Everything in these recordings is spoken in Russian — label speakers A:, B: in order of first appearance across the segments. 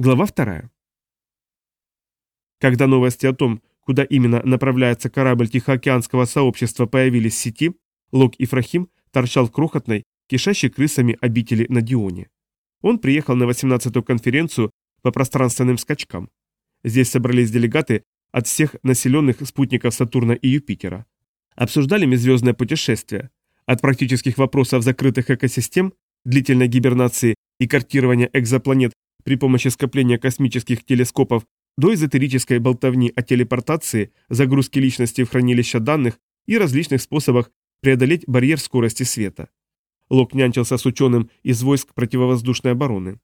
A: Глава вторая. Когда новости о том, куда именно направляется корабль Тихоокеанского сообщества, появились в сети, Лок Ифрахим торчал в крохотной, кишащей крысами обители на Дионе. Он приехал на 18-ю конференцию по пространственным скачкам. Здесь собрались делегаты от всех населенных спутников Сатурна и Юпитера. Обсуждали межзвездное путешествие, от практических вопросов закрытых экосистем, длительной гибернации и картирования экзопланет при помощи скопления космических телескопов до эзотерической болтовни о телепортации, загрузке личности в хранилище данных и различных способах преодолеть барьер скорости света. Лок нянчился с ученым из войск противовоздушной обороны.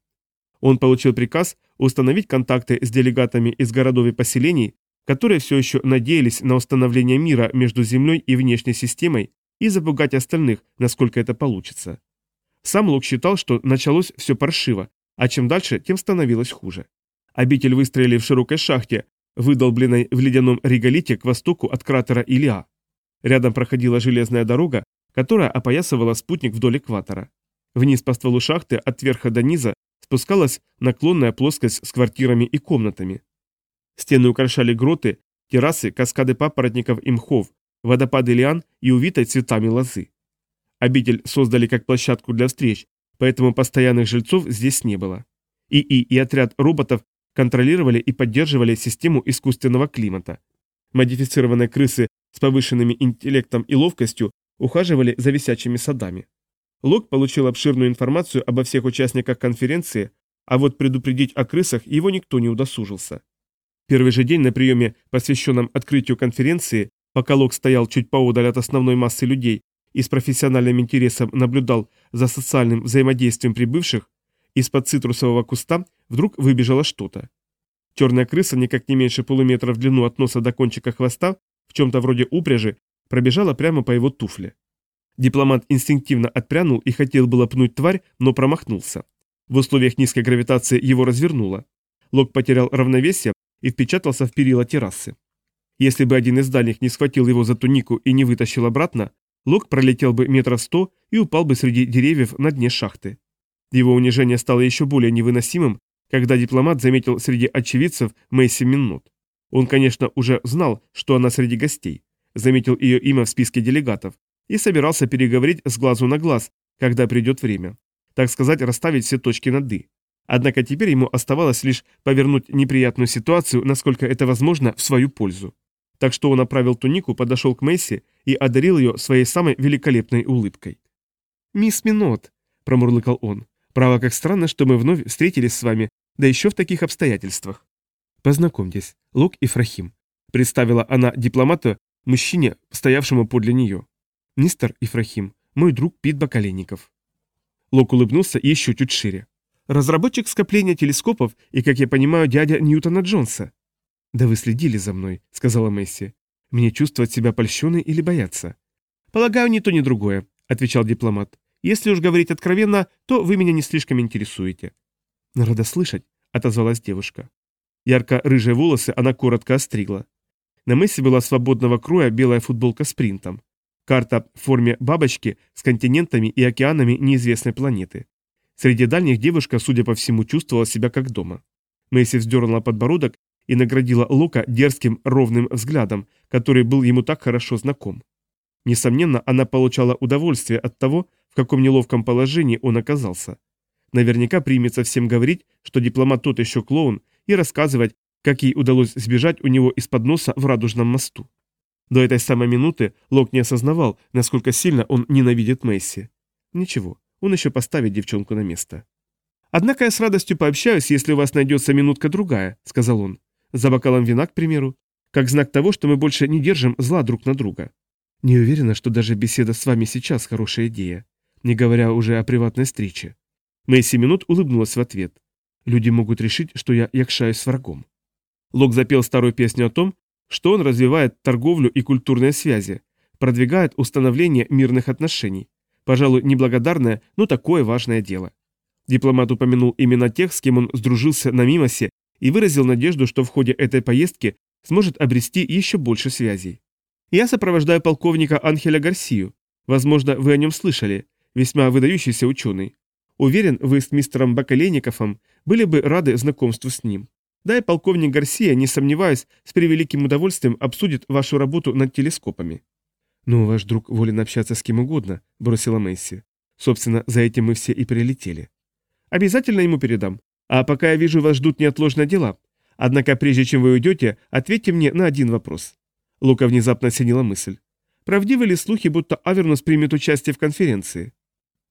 A: Он получил приказ установить контакты с делегатами из городов и поселений, которые все еще надеялись на установление мира между Землей и внешней системой и запугать остальных, насколько это получится. Сам Лок считал, что началось все паршиво, а чем дальше, тем становилось хуже. Обитель выстроили в широкой шахте, выдолбленной в ледяном реголите к востоку от кратера Илиа. Рядом проходила железная дорога, которая опоясывала спутник вдоль экватора. Вниз по стволу шахты от верха до низа спускалась наклонная плоскость с квартирами и комнатами. Стены украшали гроты, террасы, каскады папоротников и мхов, водопады лиан и увитой цветами лозы. Обитель создали как площадку для встреч, поэтому постоянных жильцов здесь не было. ИИ и отряд роботов контролировали и поддерживали систему искусственного климата. Модифицированные крысы с повышенным интеллектом и ловкостью ухаживали за висячими садами. Лок получил обширную информацию обо всех участниках конференции, а вот предупредить о крысах его никто не удосужился. Первый же день на приеме, посвященном открытию конференции, пока Лок стоял чуть поодаль от основной массы людей и с профессиональным интересом наблюдал за социальным взаимодействием прибывших, из-под цитрусового куста вдруг выбежало что-то. Черная крыса, никак не меньше полуметра в длину от носа до кончика хвоста, в чем-то вроде упряжи, пробежала прямо по его туфле. Дипломат инстинктивно отпрянул и хотел было пнуть тварь, но промахнулся. В условиях низкой гравитации его развернуло. Лок потерял равновесие и впечатался в перила террасы. Если бы один из дальних не схватил его за тунику и не вытащил обратно, Лок пролетел бы метров сто и упал бы среди деревьев на дне шахты. Его унижение стало еще более невыносимым, когда дипломат заметил среди очевидцев Мэйси Миннот. Он, конечно, уже знал, что она среди гостей, заметил ее имя в списке делегатов и собирался переговорить с глазу на глаз, когда придет время. Так сказать, расставить все точки над «и». Однако теперь ему оставалось лишь повернуть неприятную ситуацию, насколько это возможно, в свою пользу. Так что он направил тунику, подошел к Мэйси и одарил ее своей самой великолепной улыбкой. «Мисс Минот», — промурлыкал он, — «право, как странно, что мы вновь встретились с вами, да еще в таких обстоятельствах». «Познакомьтесь, Лук Ифрахим», — представила она дипломата, мужчине, стоявшему подле нее. «Мистер Ифрахим, мой друг Пит Бакаленников». Лок улыбнулся еще чуть шире. «Разработчик скопления телескопов и, как я понимаю, дядя Ньютона Джонса». «Да вы следили за мной», — сказала Месси. «Мне чувствовать себя польщенной или бояться?» «Полагаю, ни то, ни другое», — отвечал дипломат. «Если уж говорить откровенно, то вы меня не слишком интересуете». «Рада слышать», — отозвалась девушка. Ярко-рыжие волосы она коротко остригла. На Месси была свободного кроя белая футболка с принтом. Карта в форме бабочки с континентами и океанами неизвестной планеты. Среди дальних девушка, судя по всему, чувствовала себя как дома. Месси вздернула подбородок и наградила Лока дерзким ровным взглядом, который был ему так хорошо знаком. Несомненно, она получала удовольствие от того, в каком неловком положении он оказался. Наверняка примется всем говорить, что дипломат тот еще клоун, и рассказывать, как ей удалось сбежать у него из-под носа в радужном мосту. До этой самой минуты Лок не осознавал, насколько сильно он ненавидит Месси. Ничего, он еще поставит девчонку на место. «Однако я с радостью пообщаюсь, если у вас найдется минутка-другая», — сказал он. За бокалом вина, к примеру. Как знак того, что мы больше не держим зла друг на друга. Не уверена, что даже беседа с вами сейчас хорошая идея. Не говоря уже о приватной встрече. Мэйси минут улыбнулась в ответ. Люди могут решить, что я якшаюсь с врагом. Лок запел старую песню о том, что он развивает торговлю и культурные связи, продвигает установление мирных отношений. Пожалуй, неблагодарное, но такое важное дело. Дипломат упомянул именно тех, с кем он сдружился на Мимосе и выразил надежду, что в ходе этой поездки сможет обрести еще больше связей. «Я сопровождаю полковника Анхеля Гарсию. Возможно, вы о нем слышали. Весьма выдающийся ученый. Уверен, вы с мистером Бакалейниковым были бы рады знакомству с ним. Да и полковник Гарсия, не сомневаюсь, с превеликим удовольствием обсудит вашу работу над телескопами». «Ну, ваш друг волен общаться с кем угодно», — бросила Месси. «Собственно, за этим мы все и прилетели». «Обязательно ему передам. А пока я вижу, вас ждут неотложные дела. Однако прежде чем вы уйдете, ответьте мне на один вопрос». Лука внезапно осенила мысль. «Правдивы ли слухи, будто Авернус примет участие в конференции?»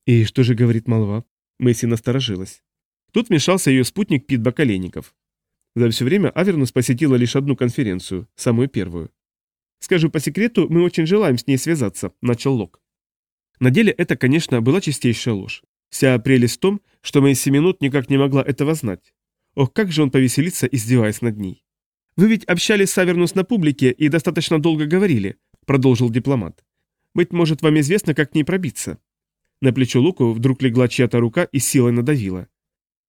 A: «И что же говорит молва?» Месси насторожилась. Тут вмешался ее спутник Пит Бакаленников. За все время Авернус посетила лишь одну конференцию, самую первую. «Скажу по секрету, мы очень желаем с ней связаться», – начал Лок. На деле это, конечно, была чистейшая ложь. Вся прелесть в том, что Мэйси Минут никак не могла этого знать. Ох, как же он повеселится, издеваясь над ней. «Вы ведь общались с Авернус на публике и достаточно долго говорили», – продолжил дипломат. «Быть может, вам известно, как к ней пробиться». На плечо Луку вдруг легла чья-то рука и силой надавила.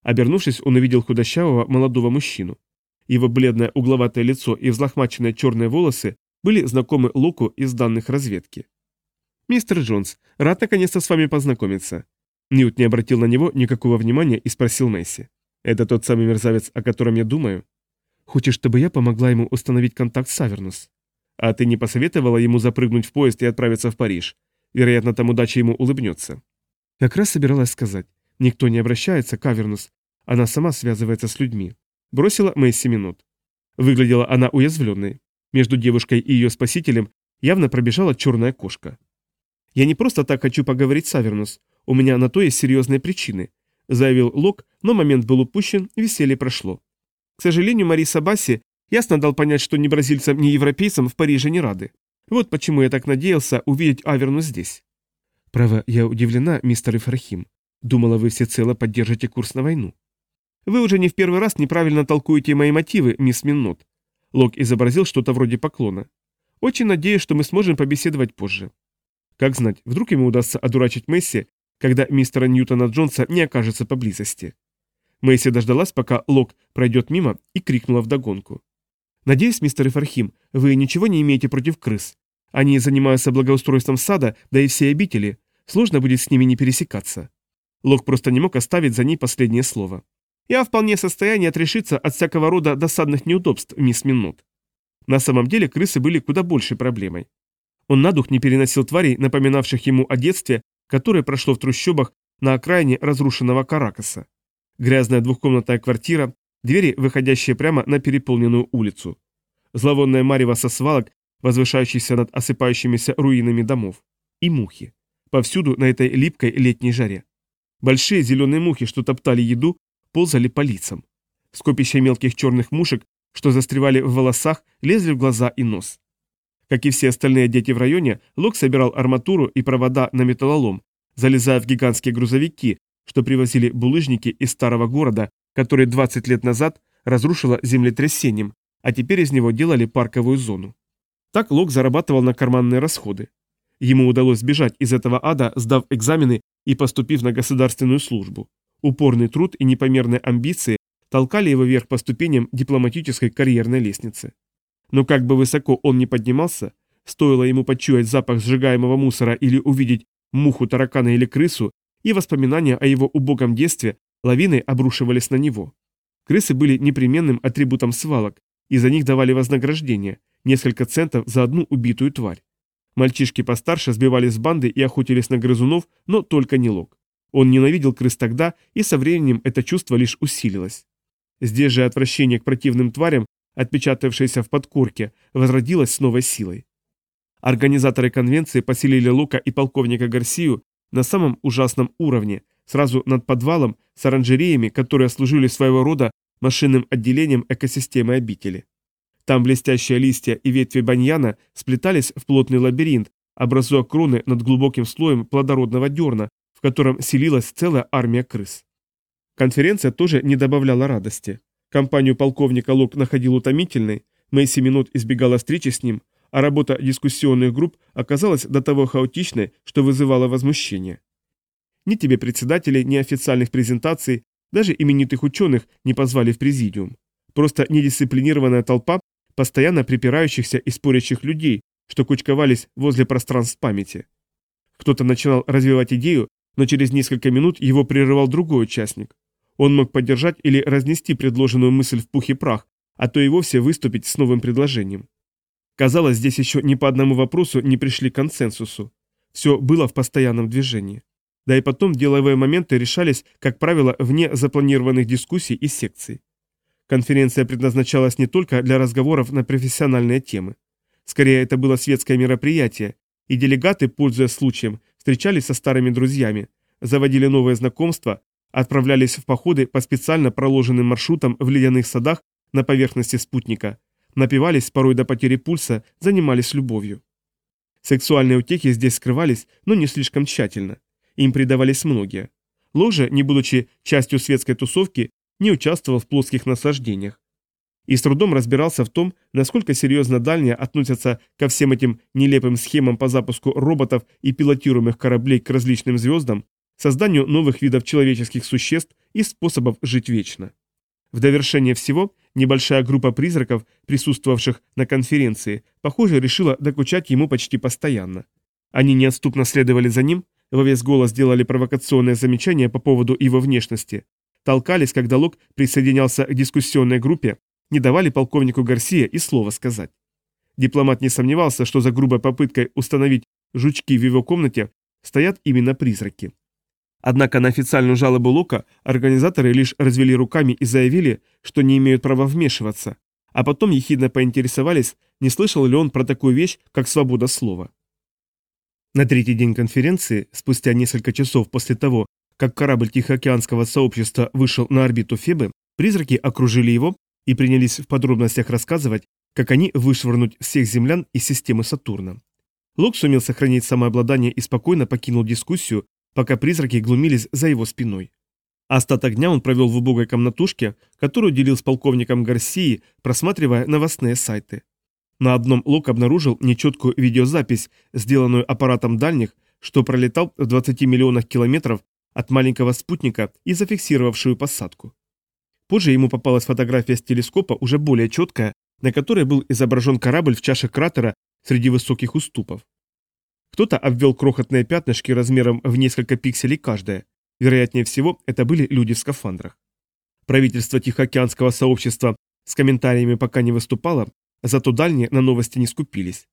A: Обернувшись, он увидел худощавого молодого мужчину. Его бледное угловатое лицо и взлохмаченные черные волосы были знакомы Луку из данных разведки. «Мистер Джонс, рад наконец-то с вами познакомиться». Ньют не обратил на него никакого внимания и спросил Месси. «Это тот самый мерзавец, о котором я думаю?» «Хочешь, чтобы я помогла ему установить контакт с Авернус?» «А ты не посоветовала ему запрыгнуть в поезд и отправиться в Париж? Вероятно, там удача ему улыбнется». Как раз собиралась сказать. Никто не обращается к Авернус. Она сама связывается с людьми. Бросила Месси минут. Выглядела она уязвленной. Между девушкой и ее спасителем явно пробежала черная кошка. «Я не просто так хочу поговорить с Авернус. У меня на то есть серьезные причины», — заявил Лок, но момент был упущен, веселье прошло. К сожалению, Мариса Басси ясно дал понять, что ни бразильцам, ни европейцам в Париже не рады. Вот почему я так надеялся увидеть Аверну здесь. Право, я удивлена, мистер Ифрахим. Думала, вы всецело поддержите курс на войну. Вы уже не в первый раз неправильно толкуете мои мотивы, мисс Миннот. Лок изобразил что-то вроде поклона. Очень надеюсь, что мы сможем побеседовать позже. Как знать, вдруг ему удастся одурачить Месси, когда мистера Ньютона Джонса не окажется поблизости. Мэйси дождалась, пока Лок пройдет мимо, и крикнула вдогонку. «Надеюсь, мистер Ифархим, вы ничего не имеете против крыс. Они занимаются благоустройством сада, да и все обители. Сложно будет с ними не пересекаться». Лок просто не мог оставить за ней последнее слово. «Я вполне в состоянии отрешиться от всякого рода досадных неудобств, мисс Миннот». На самом деле крысы были куда большей проблемой. Он на дух не переносил тварей, напоминавших ему о детстве, которое прошло в трущобах на окраине разрушенного Каракаса. Грязная двухкомнатная квартира, двери, выходящие прямо на переполненную улицу. Зловонная марево со свалок, возвышающийся над осыпающимися руинами домов. И мухи. Повсюду на этой липкой летней жаре. Большие зеленые мухи, что топтали еду, ползали по лицам. Скопища мелких черных мушек, что застревали в волосах, лезли в глаза и нос. Как и все остальные дети в районе, Лок собирал арматуру и провода на металлолом, залезая в гигантские грузовики, что привозили булыжники из старого города, который 20 лет назад разрушило землетрясением, а теперь из него делали парковую зону. Так Лок зарабатывал на карманные расходы. Ему удалось сбежать из этого ада, сдав экзамены и поступив на государственную службу. Упорный труд и непомерные амбиции толкали его вверх по ступеням дипломатической карьерной лестницы. Но как бы высоко он ни поднимался, стоило ему почуять запах сжигаемого мусора или увидеть муху, таракана или крысу, и воспоминания о его убогом детстве лавиной обрушивались на него. Крысы были непременным атрибутом свалок, и за них давали вознаграждение – несколько центов за одну убитую тварь. Мальчишки постарше сбивались с банды и охотились на грызунов, но только не Лок. Он ненавидел крыс тогда, и со временем это чувство лишь усилилось. Здесь же отвращение к противным тварям, отпечатавшееся в подкорке, возродилось с новой силой. Организаторы конвенции поселили Лука и полковника Гарсию на самом ужасном уровне, сразу над подвалом с оранжереями, которые служили своего рода машинным отделением экосистемы обители. Там блестящие листья и ветви баньяна сплетались в плотный лабиринт, образуя кроны над глубоким слоем плодородного дерна, в котором селилась целая армия крыс. Конференция тоже не добавляла радости. Компанию полковника Лок находил утомительной, Мэйси минут избегала встречи с ним, а работа дискуссионных групп оказалась до того хаотичной, что вызывала возмущение. Ни тебе председателей, ни официальных презентаций, даже именитых ученых не позвали в президиум. Просто недисциплинированная толпа постоянно припирающихся и спорящих людей, что кучковались возле пространств памяти. Кто-то начинал развивать идею, Но через несколько минут его прерывал другой участник. Он мог поддержать или разнести предложенную мысль в пух и прах, а то и вовсе выступить с новым предложением. Казалось, здесь еще ни по одному вопросу не пришли к консенсусу. Все было в постоянном движении. Да и потом деловые моменты решались, как правило, вне запланированных дискуссий и секций. Конференция предназначалась не только для разговоров на профессиональные темы. Скорее, это было светское мероприятие, и делегаты, пользуясь случаем, встречались со старыми друзьями, заводили новые знакомства, отправлялись в походы по специально проложенным маршрутам в ледяных садах на поверхности спутника, напивались порой до потери пульса, занимались любовью. Сексуальные утехи здесь скрывались, но не слишком тщательно. Им предавались многие. Ложа, не будучи частью светской тусовки, не участвовал в плоских наслаждениях. И с трудом разбирался в том, насколько серьезно дальние относятся ко всем этим нелепым схемам по запуску роботов и пилотируемых кораблей к различным звездам, созданию новых видов человеческих существ и способов жить вечно. В довершение всего, небольшая группа призраков, присутствовавших на конференции, похоже, решила докучать ему почти постоянно. Они неотступно следовали за ним, во весь голос делали провокационные замечания по поводу его внешности, толкались, когда Лок присоединялся к дискуссионной группе, не давали полковнику Гарсия и слова сказать. Дипломат не сомневался, что за грубой попыткой установить жучки в его комнате стоят именно призраки. Однако на официальную жалобу Лока организаторы лишь развели руками и заявили, что не имеют права вмешиваться, а потом ехидно поинтересовались, не слышал ли он про такую вещь, как свобода слова. На третий день конференции, спустя несколько часов после того, как корабль Тихоокеанского сообщества вышел на орбиту Фебы, призраки окружили его и принялись в подробностях рассказывать, как они вышвырнуть всех землян из системы Сатурна. Лок сумел сохранить самообладание и спокойно покинул дискуссию, пока призраки глумились за его спиной. Остаток дня он провел в убогой комнатушке, которую делил с полковником Гарсии, просматривая новостные сайты. На одном Лок обнаружил нечеткую видеозапись, сделанную аппаратом дальних, что пролетал в 20 миллионах километров от маленького спутника и зафиксировавшую посадку. Позже ему попалась фотография с телескопа, уже более четкая, на которой был изображен корабль в чаше кратера среди высоких уступов. Кто-то обвел крохотные пятнышки размером в несколько пикселей каждое. Вероятнее всего, это были люди в скафандрах. Правительство Тихоокеанского сообщества с комментариями пока не выступало, зато дальние на новости не скупились.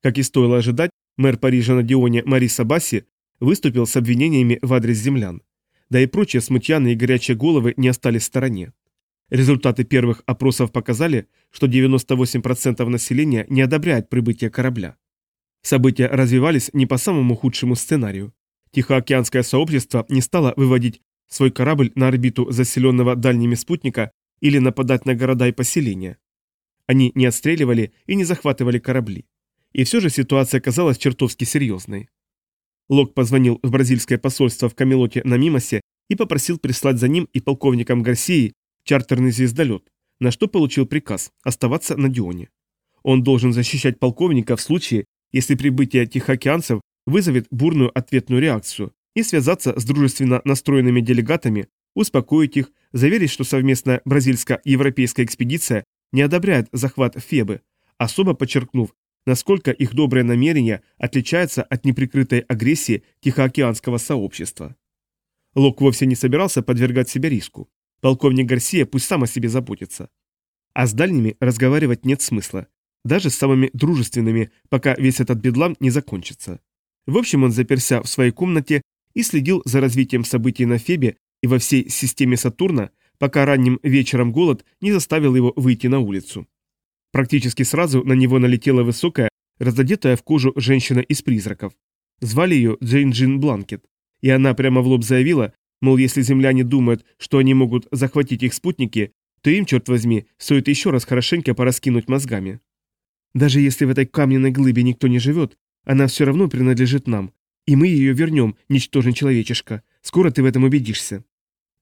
A: Как и стоило ожидать, мэр Парижа на Дионе Мариса Басси выступил с обвинениями в адрес землян. Да и прочие смутьяны и горячие головы не остались в стороне. Результаты первых опросов показали, что 98% населения не одобряет прибытие корабля. События развивались не по самому худшему сценарию. Тихоокеанское сообщество не стало выводить свой корабль на орбиту заселенного дальними спутника или нападать на города и поселения. Они не отстреливали и не захватывали корабли. И все же ситуация казалась чертовски серьезной. Лок позвонил в бразильское посольство в Камелоте на Мимосе и попросил прислать за ним и полковником Гарсией чартерный звездолет, на что получил приказ оставаться на Дионе. Он должен защищать полковника в случае, если прибытие тихоокеанцев вызовет бурную ответную реакцию, и связаться с дружественно настроенными делегатами, успокоить их, заверить, что совместная бразильско-европейская экспедиция не одобряет захват Фебы, особо подчеркнув, насколько их доброе намерение отличается от неприкрытой агрессии Тихоокеанского сообщества. Лок вовсе не собирался подвергать себя риску. Полковник Гарсия пусть сам о себе заботится. А с дальними разговаривать нет смысла. Даже с самыми дружественными, пока весь этот бедлам не закончится. В общем, он заперся в своей комнате и следил за развитием событий на Фебе и во всей системе Сатурна, пока ранним вечером голод не заставил его выйти на улицу. Практически сразу на него налетела высокая, разодетая в кожу женщина из призраков. Звали ее Джейн Джин Бланкет, и она прямо в лоб заявила, мол, если земляне думают, что они могут захватить их спутники, то им, черт возьми, стоит еще раз хорошенько пораскинуть мозгами. Даже если в этой каменной глыбе никто не живет, она все равно принадлежит нам, и мы ее вернем, ничтожный человечишка. Скоро ты в этом убедишься.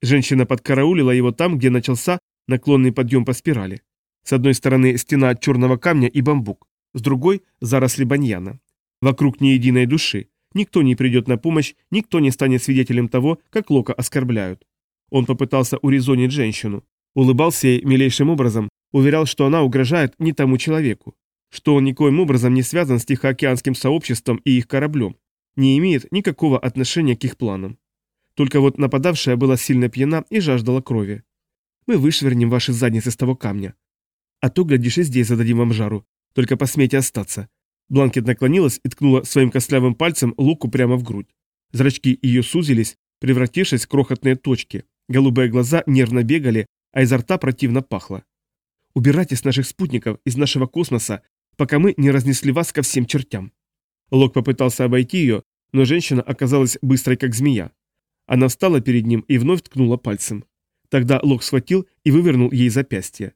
A: Женщина подкараулила его там, где начался наклонный подъем по спирали. С одной стороны стена черного камня и бамбук, с другой – заросли баньяна. Вокруг ни единой души. Никто не придет на помощь, никто не станет свидетелем того, как Лока оскорбляют. Он попытался урезонить женщину. Улыбался ей милейшим образом, уверял, что она угрожает не тому человеку, что он никоим образом не связан с Тихоокеанским сообществом и их кораблем. не имеет никакого отношения к их планам. Только вот нападавшая была сильно пьяна и жаждала крови. Мы вышвырнем ваши задницы с того камня. А то, глядишь, и здесь зададим вам жару. Только посмейте остаться. Бланкет наклонилась и ткнула своим костлявым пальцем луку прямо в грудь. Зрачки ее сузились, превратившись в крохотные точки. Голубые глаза нервно бегали, а изо рта противно пахло. «Убирайтесь наших спутников из нашего космоса, пока мы не разнесли вас ко всем чертям». Лок попытался обойти ее, но женщина оказалась быстрой, как змея. Она встала перед ним и вновь ткнула пальцем. Тогда Лок схватил и вывернул ей запястье.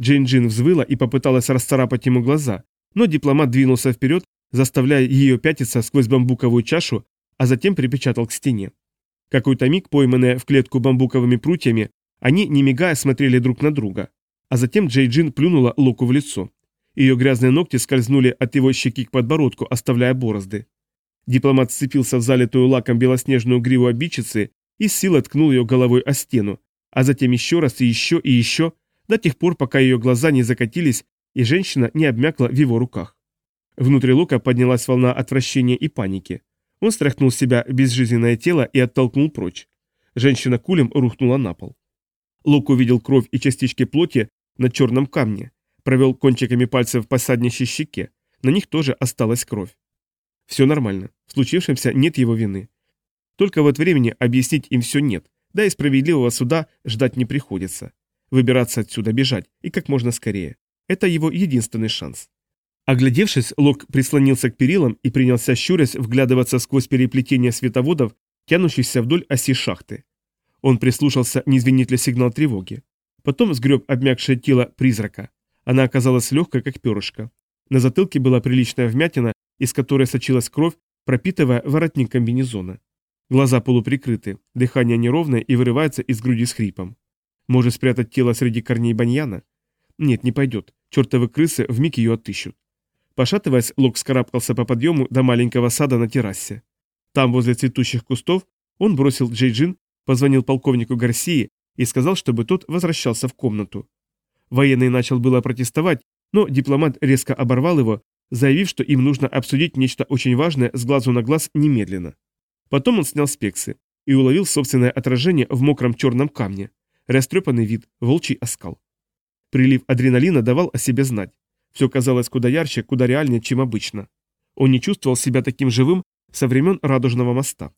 A: Джейн Джин взвыла и попыталась расцарапать ему глаза, но дипломат двинулся вперед, заставляя ее пятиться сквозь бамбуковую чашу, а затем припечатал к стене. Какой-то миг, пойманные в клетку бамбуковыми прутьями, они, не мигая, смотрели друг на друга. А затем Джей Джин плюнула Локу в лицо. Ее грязные ногти скользнули от его щеки к подбородку, оставляя борозды. Дипломат сцепился в залитую лаком белоснежную гриву обидчицы и силой ткнул ее головой о стену, а затем еще раз и еще и еще, до тех пор, пока ее глаза не закатились и женщина не обмякла в его руках. Внутри Лука поднялась волна отвращения и паники. Он стряхнул с себя безжизненное тело и оттолкнул прочь. Женщина кулем рухнула на пол. Лук увидел кровь и частички плоти на черном камне, провел кончиками пальцев по саднищей щеке, на них тоже осталась кровь. Все нормально, в случившемся нет его вины. Только вот времени объяснить им все нет, да и справедливого суда ждать не приходится. Выбираться отсюда, бежать, и как можно скорее. Это его единственный шанс. Оглядевшись, Лок прислонился к перилам и принялся щурясь вглядываться сквозь переплетение световодов, тянущихся вдоль оси шахты. Он прислушался, не звенит ли сигнал тревоги. Потом сгреб обмякшее тело призрака. Она оказалась легкой, как перышко. На затылке была приличная вмятина, из которой сочилась кровь, пропитывая воротник комбинезона. Глаза полуприкрыты, дыхание неровное и вырывается из груди с хрипом. Может спрятать тело среди корней баньяна? Нет, не пойдет. Чертовы крысы вмиг ее отыщут. Пошатываясь, Лок скарабкался по подъему до маленького сада на террасе. Там, возле цветущих кустов, он бросил Джейджин, позвонил полковнику Гарсии и сказал, чтобы тот возвращался в комнату. Военный начал было протестовать, но дипломат резко оборвал его, заявив, что им нужно обсудить нечто очень важное с глазу на глаз немедленно. Потом он снял спексы и уловил собственное отражение в мокром черном камне, растрепанный вид, волчий оскал. Прилив адреналина давал о себе знать. Все казалось куда ярче, куда реальнее, чем обычно. Он не чувствовал себя таким живым со времен Радужного моста.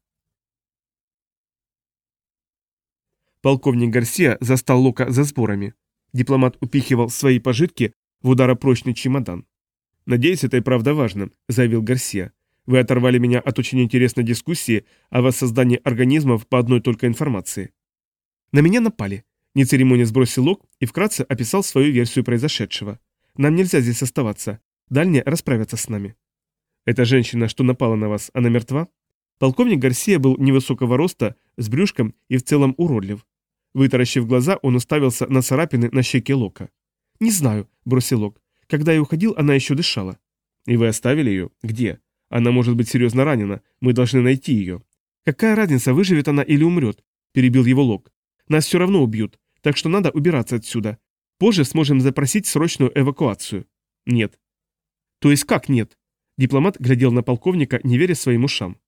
A: Полковник Гарсия застал Лока за сборами. Дипломат упихивал свои пожитки в ударопрочный чемодан. «Надеюсь, это и правда важно», — заявил Гарсия. «Вы оторвали меня от очень интересной дискуссии о воссоздании организмов по одной только информации». «На меня напали», не церемония сбросил лог и вкратце описал свою версию произошедшего. Нам нельзя здесь оставаться. Дальние расправятся с нами. Эта женщина, что напала на вас, она мертва? Полковник Гарсия был невысокого роста, с брюшком и в целом уродлив. Вытаращив глаза, он уставился на царапины на щеке Лока. «Не знаю», — бросил Лок. «Когда я уходил, она еще дышала». «И вы оставили ее? Где? Она может быть серьезно ранена. Мы должны найти ее». «Какая разница, выживет она или умрет?» – перебил его Лок. «Нас все равно убьют так что надо убираться отсюда. Позже сможем запросить срочную эвакуацию». «Нет». «То есть как нет?» Дипломат глядел на полковника, не веря своим ушам.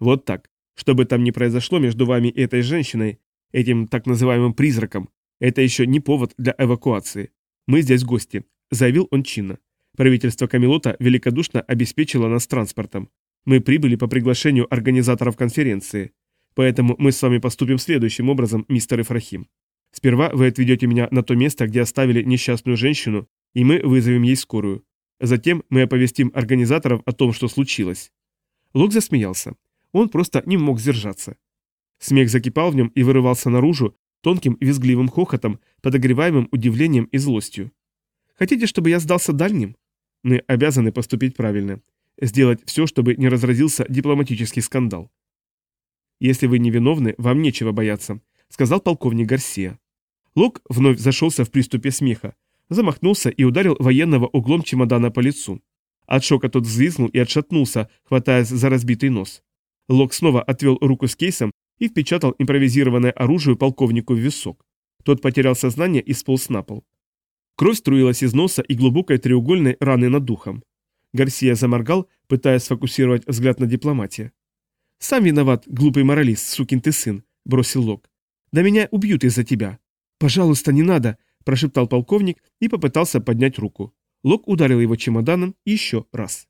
A: «Вот так. Что бы там ни произошло между вами и этой женщиной, этим так называемым призраком, это еще не повод для эвакуации. Мы здесь гости», — заявил он чинно. Правительство Камелота великодушно обеспечило нас транспортом. Мы прибыли по приглашению организаторов конференции. Поэтому мы с вами поступим следующим образом, мистер Ифрахим. Сперва вы отведете меня на то место, где оставили несчастную женщину, и мы вызовем ей скорую. Затем мы оповестим организаторов о том, что случилось». Лок засмеялся. Он просто не мог сдержаться. Смех закипал в нем и вырывался наружу тонким визгливым хохотом, подогреваемым удивлением и злостью. «Хотите, чтобы я сдался дальним?» «Мы обязаны поступить правильно. Сделать все, чтобы не разразился дипломатический скандал. Если вы невиновны, вам нечего бояться», — сказал полковник Гарсия. Лок вновь зашелся в приступе смеха, замахнулся и ударил военного углом чемодана по лицу. От шока тот взвизгнул и отшатнулся, хватаясь за разбитый нос. Лок снова отвел руку с кейсом и впечатал импровизированное оружие полковнику в висок. Тот потерял сознание и сполз на пол. Кровь струилась из носа и глубокой треугольной раны над духом. Гарсия заморгал, пытаясь сфокусировать взгляд на дипломатии. «Сам виноват, глупый моралист, сукин ты сын», — бросил Лок. «Да меня убьют из-за тебя». «Пожалуйста, не надо», – прошептал полковник и попытался поднять руку. Лок ударил его чемоданом еще раз.